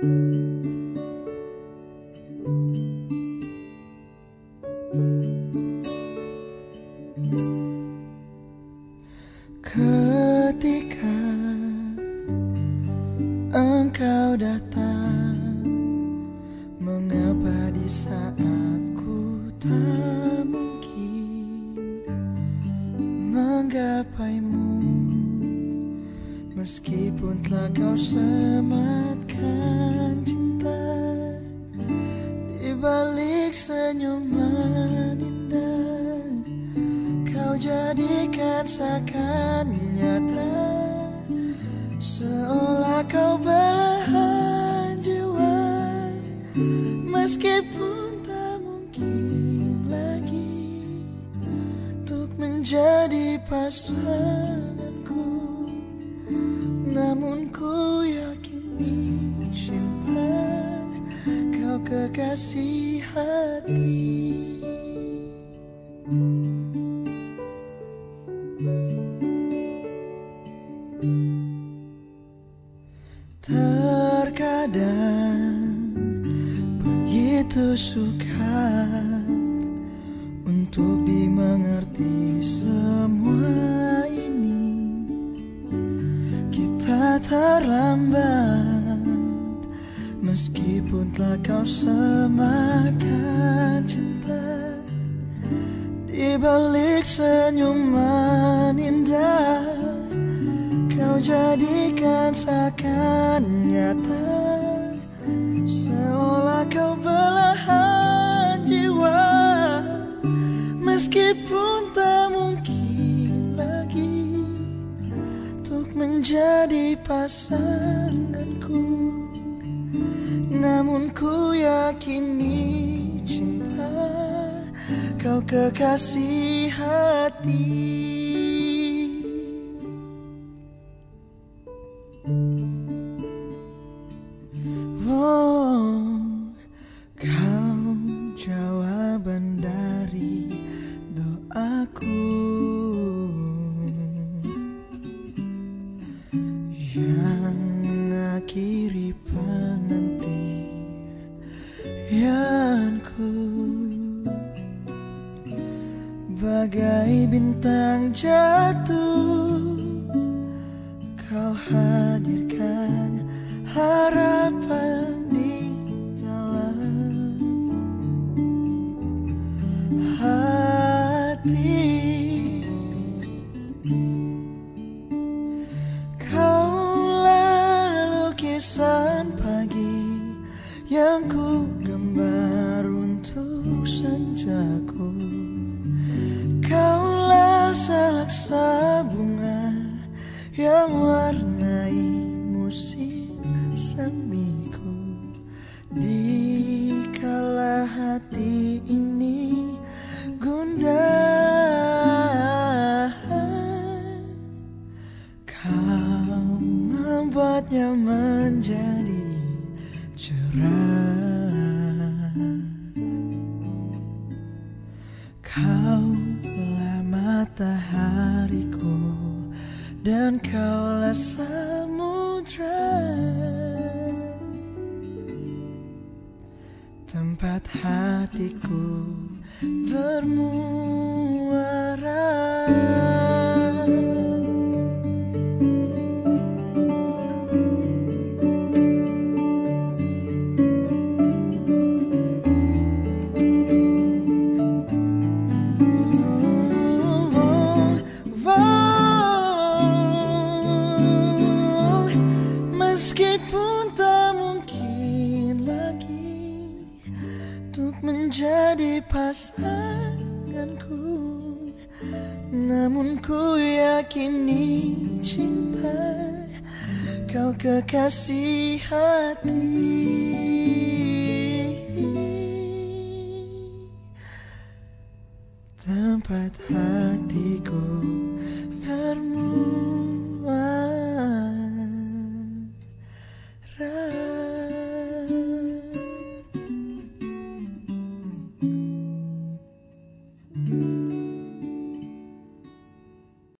Ketika engkau datang Mengapa di saat ku tak mungkin Menggapaimu Meskipun telah kau sematkan cinta Di balik senyuman indah Kau jadikan seakan nyata. Seolah kau belahan jiwa Meskipun tak mungkin lagi Untuk menjadi pasanganku kekasih hati. Terkadang begitu sukar untuk dimengerti semua ini. Kita terlambat meskipun telah kau semakan cinta Di balik senyuman indah Kau jadikan seakan nyata Seolah kau belahan jiwa. Meskipun tak mungkin lagi Untuk menjadi pasanganku ku yakini cinta Kau kekasih hati. Oh, kau jawaban dari doaku. Yang akhiri penantianku bagai bintang jatuh kau hadirkan harapan di dalam hati untuk senjaku dan kaulah samudra. Tempat hatiku bermuara Untuk menjadi pasanganku. Namun ku yakini cinta Kau kekasih hati. Tempat hatiku